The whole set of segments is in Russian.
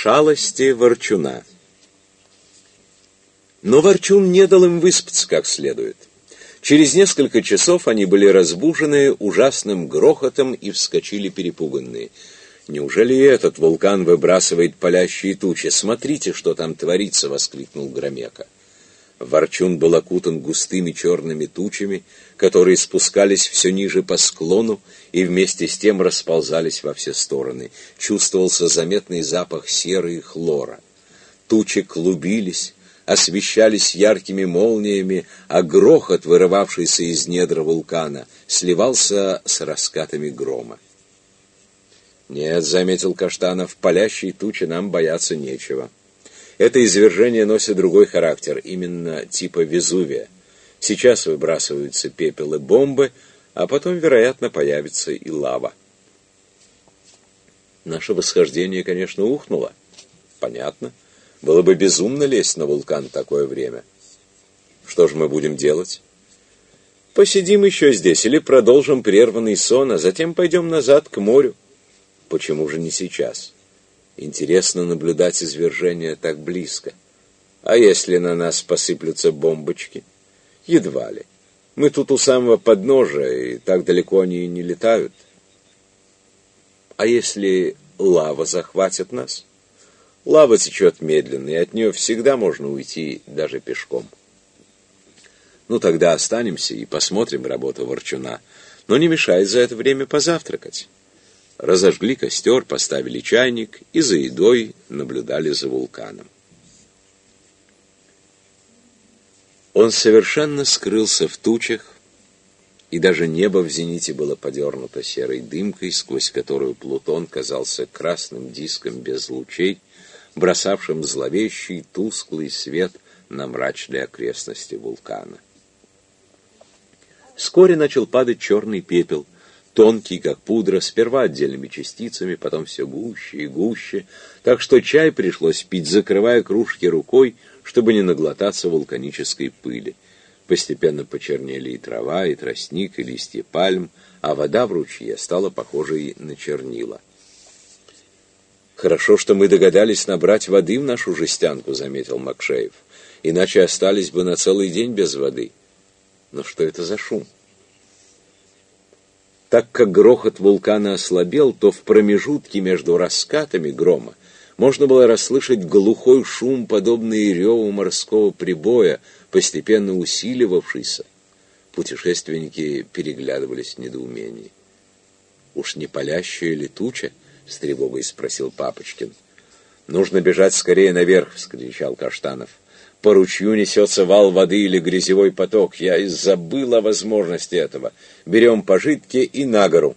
Шалости Ворчуна Но Ворчун не дал им выспаться как следует. Через несколько часов они были разбужены ужасным грохотом и вскочили перепуганные. «Неужели этот вулкан выбрасывает палящие тучи? Смотрите, что там творится!» — воскликнул Громека. Ворчун был окутан густыми черными тучами, которые спускались все ниже по склону и вместе с тем расползались во все стороны. Чувствовался заметный запах серы и хлора. Тучи клубились, освещались яркими молниями, а грохот, вырывавшийся из недр вулкана, сливался с раскатами грома. «Нет», — заметил Каштанов, — «палящей тучи нам бояться нечего». Это извержение носит другой характер, именно типа Везувия. Сейчас выбрасываются пепел и бомбы, а потом, вероятно, появится и лава. Наше восхождение, конечно, ухнуло. Понятно. Было бы безумно лезть на вулкан в такое время. Что же мы будем делать? Посидим еще здесь или продолжим прерванный сон, а затем пойдем назад к морю. Почему же не сейчас? Интересно наблюдать извержение так близко. А если на нас посыплются бомбочки? Едва ли. Мы тут у самого подножия, и так далеко они и не летают. А если лава захватит нас? Лава течет медленно, и от нее всегда можно уйти даже пешком. Ну, тогда останемся и посмотрим работу Ворчуна, но не мешает за это время позавтракать разожгли костер, поставили чайник и за едой наблюдали за вулканом. Он совершенно скрылся в тучах, и даже небо в зените было подернуто серой дымкой, сквозь которую Плутон казался красным диском без лучей, бросавшим зловещий тусклый свет на мрачные окрестности вулкана. Вскоре начал падать черный пепел — тонкий, как пудра, сперва отдельными частицами, потом все гуще и гуще, так что чай пришлось пить, закрывая кружки рукой, чтобы не наглотаться вулканической пыли. Постепенно почернели и трава, и тростник, и листья пальм, а вода в ручье стала похожей на чернила. «Хорошо, что мы догадались набрать воды в нашу жестянку», — заметил Макшеев. «Иначе остались бы на целый день без воды». «Но что это за шум?» Так как грохот вулкана ослабел, то в промежутке между раскатами грома можно было расслышать глухой шум, подобный реву морского прибоя, постепенно усиливавшийся. Путешественники переглядывались в недоумении. «Уж не палящая ли туча?» — с тревогой спросил Папочкин. «Нужно бежать скорее наверх!» — вскричал Каштанов по ручью несется вал воды или грязевой поток. Я и забыл о возможности этого. Берем пожитки и на гору.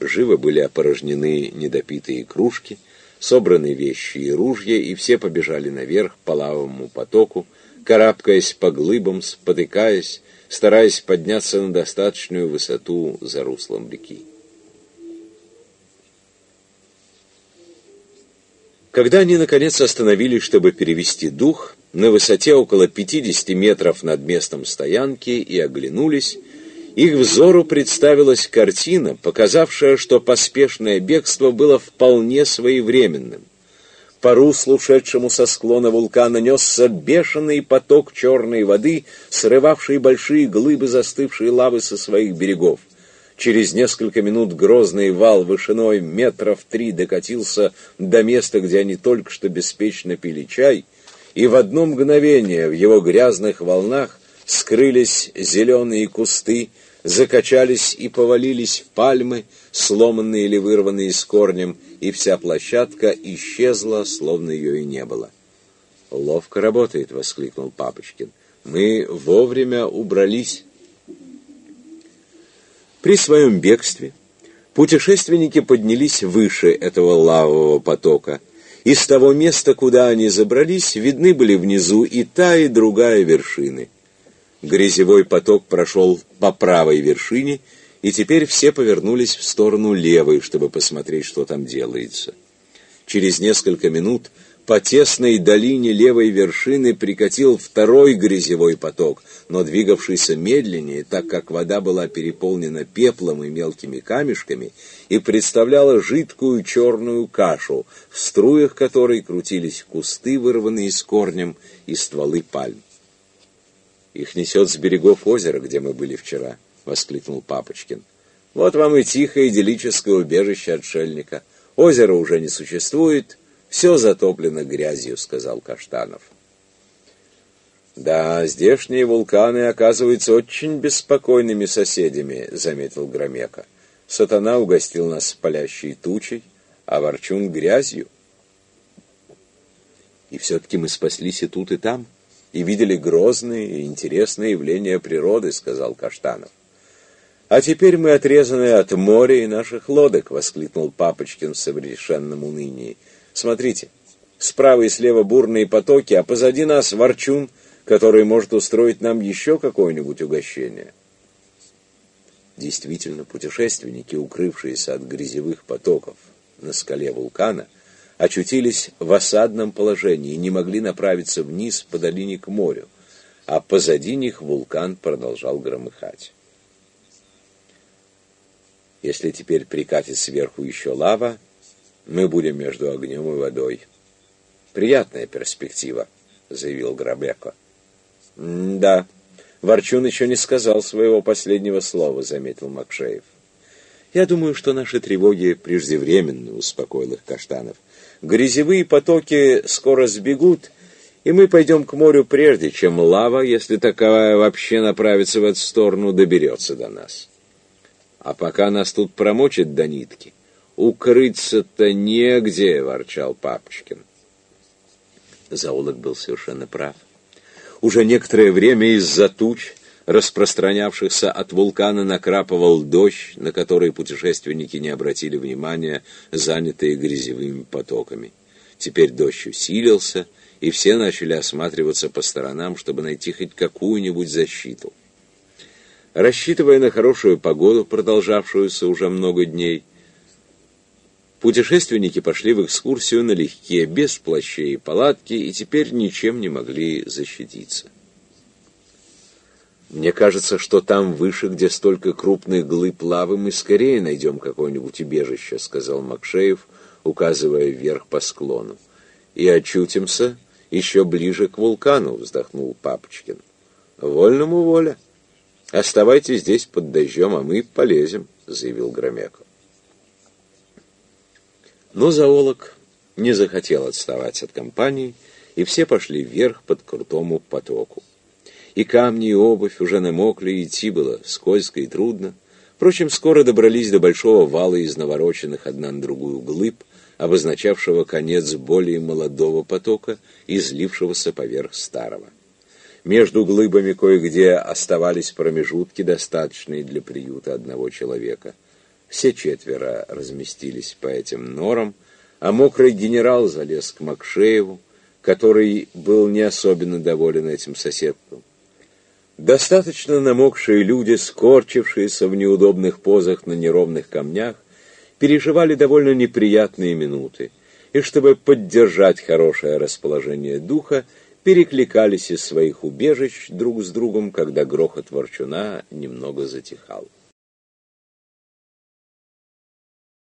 Живо были опорожнены недопитые кружки, собраны вещи и ружья, и все побежали наверх по лавовому потоку, карабкаясь по глыбам, спотыкаясь, стараясь подняться на достаточную высоту за руслом реки. Когда они, наконец, остановились, чтобы перевести дух, на высоте около 50 метров над местом стоянки и оглянулись, их взору представилась картина, показавшая, что поспешное бегство было вполне своевременным. По руслу, шедшему со склона вулкана, несся бешеный поток черной воды, срывавший большие глыбы застывшей лавы со своих берегов. Через несколько минут грозный вал вышиной метров три докатился до места, где они только что беспечно пили чай — и в одно мгновение в его грязных волнах скрылись зеленые кусты, закачались и повалились пальмы, сломанные или вырванные с корнем, и вся площадка исчезла, словно ее и не было. «Ловко работает!» — воскликнул Папочкин. «Мы вовремя убрались». При своем бегстве путешественники поднялись выше этого лавового потока — из того места, куда они забрались, видны были внизу и та, и другая вершины. Грязевой поток прошел по правой вершине, и теперь все повернулись в сторону левой, чтобы посмотреть, что там делается. Через несколько минут по тесной долине левой вершины прикатил второй грязевой поток, но двигавшийся медленнее, так как вода была переполнена пеплом и мелкими камешками и представляла жидкую черную кашу, в струях которой крутились кусты, вырванные с корнем, и стволы пальм. «Их несет с берегов озера, где мы были вчера», — воскликнул Папочкин. «Вот вам и тихое идиллическое убежище отшельника. Озера уже не существует, все затоплено грязью, сказал Каштанов. Да, здешние вулканы оказываются очень беспокойными соседями, заметил Громека. Сатана угостил нас палящей тучей, а Ворчун грязью. И все-таки мы спаслись и тут, и там, и видели грозные и интересные явления природы, сказал Каштанов. «А теперь мы отрезаны от моря и наших лодок!» — воскликнул Папочкин в совершенном унынии. Смотрите, справа и слева бурные потоки, а позади нас ворчун, который может устроить нам еще какое-нибудь угощение. Действительно, путешественники, укрывшиеся от грязевых потоков на скале вулкана, очутились в осадном положении и не могли направиться вниз по долине к морю, а позади них вулкан продолжал громыхать. Если теперь прикатит сверху еще лава, мы будем между огнем и водой. Приятная перспектива, заявил Грабеко. Да, Ворчун еще не сказал своего последнего слова, заметил Макшеев. Я думаю, что наши тревоги преждевременны, успокоил их Каштанов. Грязевые потоки скоро сбегут, и мы пойдем к морю прежде, чем лава, если таковая вообще направится в эту сторону, доберется до нас. А пока нас тут промочит до нитки, «Укрыться-то негде!» — ворчал Папочкин. Зоолог был совершенно прав. Уже некоторое время из-за туч, распространявшихся от вулкана, накрапывал дождь, на который путешественники не обратили внимания, занятые грязевыми потоками. Теперь дождь усилился, и все начали осматриваться по сторонам, чтобы найти хоть какую-нибудь защиту. Рассчитывая на хорошую погоду, продолжавшуюся уже много дней, Путешественники пошли в экскурсию налегке, без плащей и палатки, и теперь ничем не могли защититься. Мне кажется, что там выше, где столько крупных глыб лавы, мы скорее найдем какое-нибудь убежище, сказал Макшеев, указывая вверх по склону. И очутимся еще ближе к вулкану, вздохнул Папочкин. Вольному воля. Оставайтесь здесь под дождем, а мы полезем, заявил Громяков. Но зоолог не захотел отставать от компании, и все пошли вверх под крутому потоку. И камни, и обувь уже намокли, и идти было скользко и трудно. Впрочем, скоро добрались до большого вала из навороченных одна на другую глыб, обозначавшего конец более молодого потока, излившегося поверх старого. Между глыбами кое-где оставались промежутки, достаточные для приюта одного человека — все четверо разместились по этим норам, а мокрый генерал залез к Макшееву, который был не особенно доволен этим соседством. Достаточно намокшие люди, скорчившиеся в неудобных позах на неровных камнях, переживали довольно неприятные минуты, и чтобы поддержать хорошее расположение духа, перекликались из своих убежищ друг с другом, когда грохот ворчуна немного затихал.